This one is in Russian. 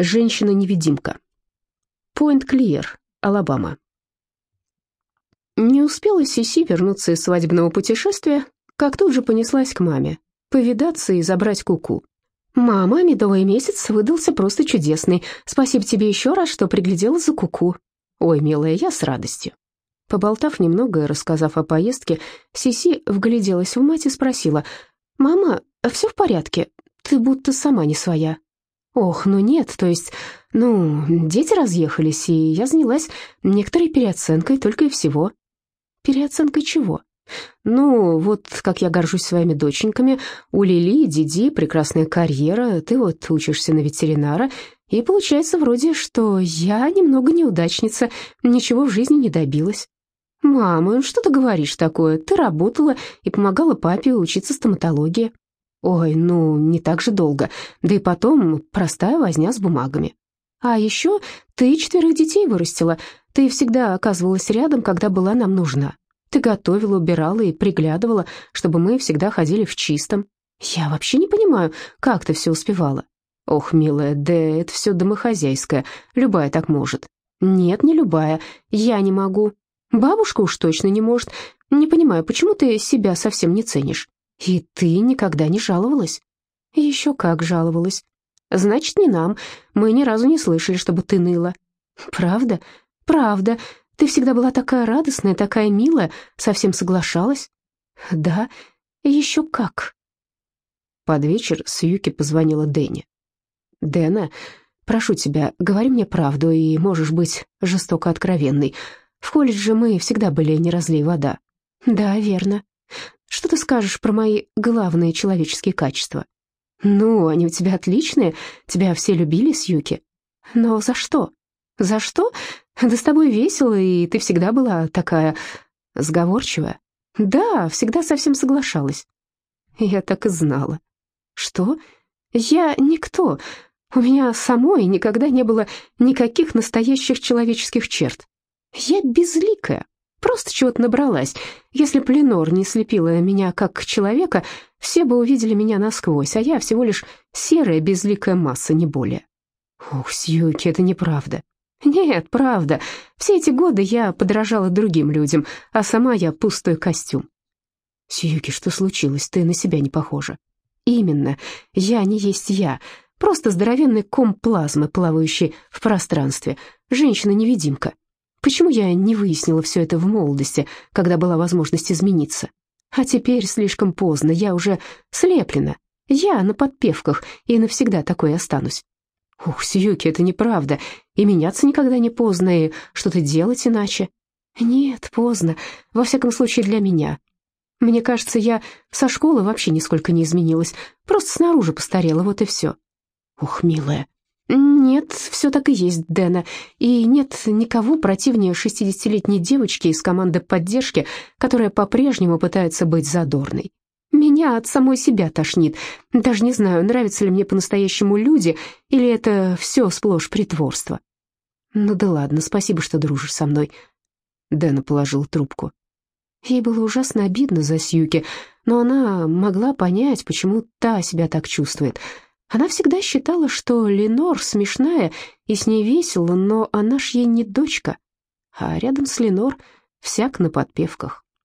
Женщина-невидимка. Пойнт-Клиер, Алабама. Не успела Сиси вернуться из свадебного путешествия, как тут же понеслась к маме, повидаться и забрать куку. «Мама, медовый месяц выдался просто чудесный. Спасибо тебе еще раз, что приглядела за куку. Ой, милая, я с радостью». Поболтав немного и рассказав о поездке, Сиси вгляделась в мать и спросила, «Мама, все в порядке? Ты будто сама не своя». Ох, ну нет, то есть, ну, дети разъехались, и я занялась некоторой переоценкой только и всего. Переоценкой чего? Ну, вот как я горжусь своими доченьками, у Лили и Диди прекрасная карьера, ты вот учишься на ветеринара, и получается вроде, что я немного неудачница, ничего в жизни не добилась. «Мама, что ты говоришь такое? Ты работала и помогала папе учиться стоматологии». Ой, ну, не так же долго. Да и потом простая возня с бумагами. А еще ты четверых детей вырастила. Ты всегда оказывалась рядом, когда была нам нужна. Ты готовила, убирала и приглядывала, чтобы мы всегда ходили в чистом. Я вообще не понимаю, как ты все успевала. Ох, милая, да это все домохозяйское. Любая так может. Нет, не любая. Я не могу. Бабушка уж точно не может. Не понимаю, почему ты себя совсем не ценишь? «И ты никогда не жаловалась?» «Еще как жаловалась. Значит, не нам. Мы ни разу не слышали, чтобы ты ныла». «Правда? Правда. Ты всегда была такая радостная, такая милая, совсем соглашалась?» «Да, еще как». Под вечер Сьюки позвонила Дэнни. «Дэна, прошу тебя, говори мне правду, и можешь быть жестоко откровенной. В колледже мы всегда были не разлей вода». «Да, верно. Что ты скажешь про мои главные человеческие качества? Ну, они у тебя отличные, тебя все любили, Сьюки. Но за что? За что? Да с тобой весело, и ты всегда была такая сговорчивая. Да, всегда совсем соглашалась. Я так и знала. Что? Я никто. У меня самой никогда не было никаких настоящих человеческих черт. Я безликая, Просто чего-то набралась. Если б Ленор не слепила меня как человека, все бы увидели меня насквозь, а я всего лишь серая безликая масса, не более. Ух, Сьюки, это неправда. Нет, правда. Все эти годы я подражала другим людям, а сама я пустой костюм. Сьюки, что случилось? Ты на себя не похожа. Именно. Я не есть я. Просто здоровенный ком плазмы, плавающий в пространстве. Женщина-невидимка. Почему я не выяснила все это в молодости, когда была возможность измениться? А теперь слишком поздно, я уже слеплена. Я на подпевках и навсегда такой останусь. Ух, Сьюки, это неправда. И меняться никогда не поздно, и что-то делать иначе. Нет, поздно. Во всяком случае, для меня. Мне кажется, я со школы вообще нисколько не изменилась. Просто снаружи постарела, вот и все. Ух, милая, «Нет, все так и есть, Дэна. И нет никого противнее шестидесятилетней девочки из команды поддержки, которая по-прежнему пытается быть задорной. Меня от самой себя тошнит. Даже не знаю, нравятся ли мне по-настоящему люди, или это все сплошь притворство. Ну да ладно, спасибо, что дружишь со мной». Дэна положил трубку. Ей было ужасно обидно за Сьюки, но она могла понять, почему та себя так чувствует — она всегда считала, что Ленор смешная и с ней весело, но она ж ей не дочка, а рядом с Ленор всяк на подпевках.